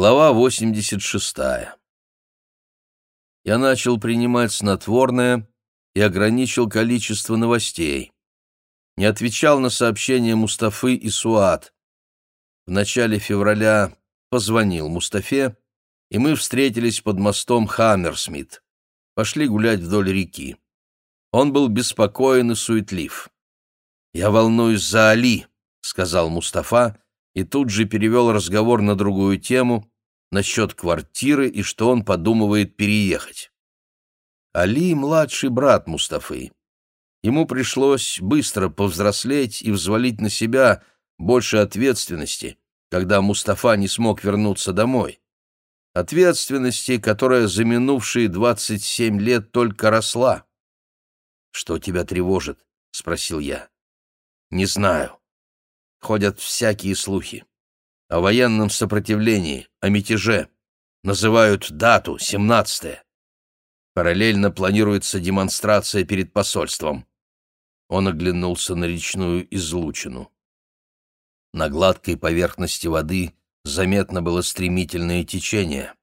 Глава 86. Я начал принимать снотворное и ограничил количество новостей. Не отвечал на сообщения Мустафы и Суат. В начале февраля позвонил Мустафе, и мы встретились под мостом Хаммерсмит. Пошли гулять вдоль реки. Он был беспокоен и суетлив. «Я волнуюсь за Али», — сказал Мустафа, и тут же перевел разговор на другую тему, насчет квартиры и что он подумывает переехать. Али — младший брат Мустафы. Ему пришлось быстро повзрослеть и взвалить на себя больше ответственности, когда Мустафа не смог вернуться домой. Ответственности, которая за минувшие двадцать семь лет только росла. «Что тебя тревожит?» — спросил я. «Не знаю. Ходят всякие слухи. О военном сопротивлении, о мятеже. Называют дату, 17-е. Параллельно планируется демонстрация перед посольством. Он оглянулся на речную излучину. На гладкой поверхности воды заметно было стремительное течение.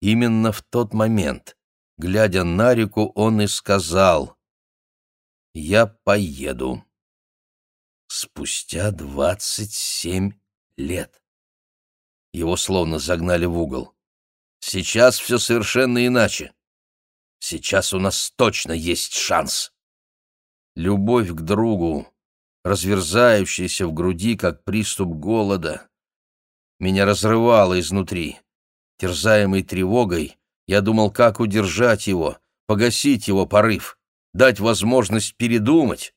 Именно в тот момент, глядя на реку, он и сказал «Я поеду» спустя двадцать семь лет. Его словно загнали в угол. Сейчас все совершенно иначе. Сейчас у нас точно есть шанс. Любовь к другу, разверзающаяся в груди, как приступ голода, меня разрывала изнутри. Терзаемый тревогой, я думал, как удержать его, погасить его порыв, дать возможность передумать.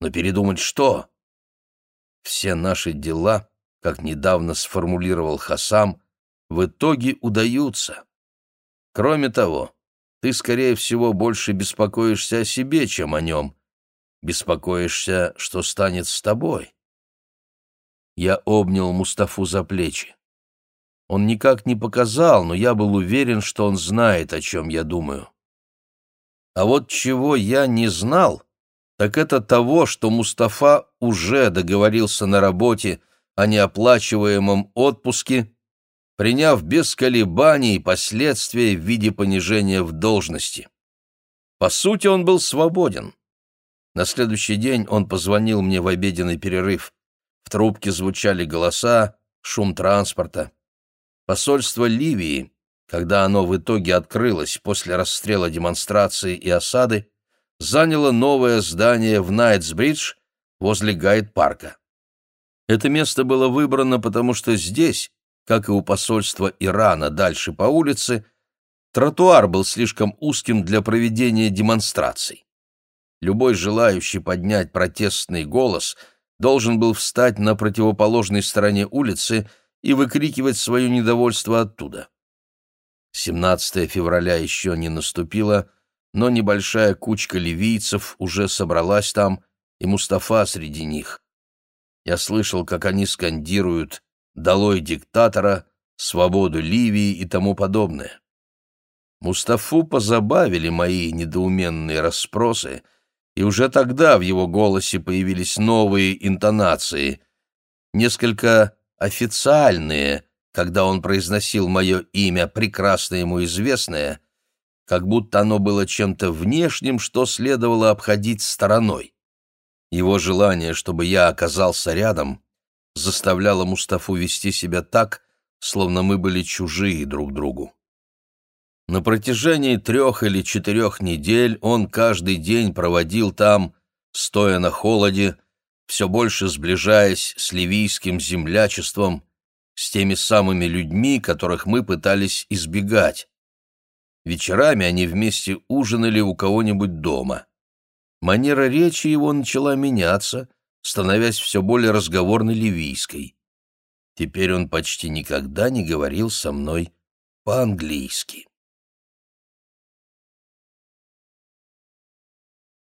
Но передумать что? Все наши дела, как недавно сформулировал Хасам, в итоге удаются. Кроме того, ты, скорее всего, больше беспокоишься о себе, чем о нем. Беспокоишься, что станет с тобой. Я обнял Мустафу за плечи. Он никак не показал, но я был уверен, что он знает, о чем я думаю. А вот чего я не знал — так это того, что Мустафа уже договорился на работе о неоплачиваемом отпуске, приняв без колебаний последствия в виде понижения в должности. По сути, он был свободен. На следующий день он позвонил мне в обеденный перерыв. В трубке звучали голоса, шум транспорта. Посольство Ливии, когда оно в итоге открылось после расстрела демонстрации и осады, заняло новое здание в Найтсбридж возле Гайд-парка. Это место было выбрано, потому что здесь, как и у посольства Ирана дальше по улице, тротуар был слишком узким для проведения демонстраций. Любой желающий поднять протестный голос должен был встать на противоположной стороне улицы и выкрикивать свое недовольство оттуда. 17 февраля еще не наступило, но небольшая кучка ливийцев уже собралась там, и Мустафа среди них. Я слышал, как они скандируют «Долой диктатора», «Свободу Ливии» и тому подобное. Мустафу позабавили мои недоуменные расспросы, и уже тогда в его голосе появились новые интонации, несколько официальные, когда он произносил мое имя, прекрасно ему известное — как будто оно было чем-то внешним, что следовало обходить стороной. Его желание, чтобы я оказался рядом, заставляло Мустафу вести себя так, словно мы были чужие друг другу. На протяжении трех или четырех недель он каждый день проводил там, стоя на холоде, все больше сближаясь с ливийским землячеством, с теми самыми людьми, которых мы пытались избегать. Вечерами они вместе ужинали у кого-нибудь дома. Манера речи его начала меняться, становясь все более разговорной ливийской. Теперь он почти никогда не говорил со мной по-английски.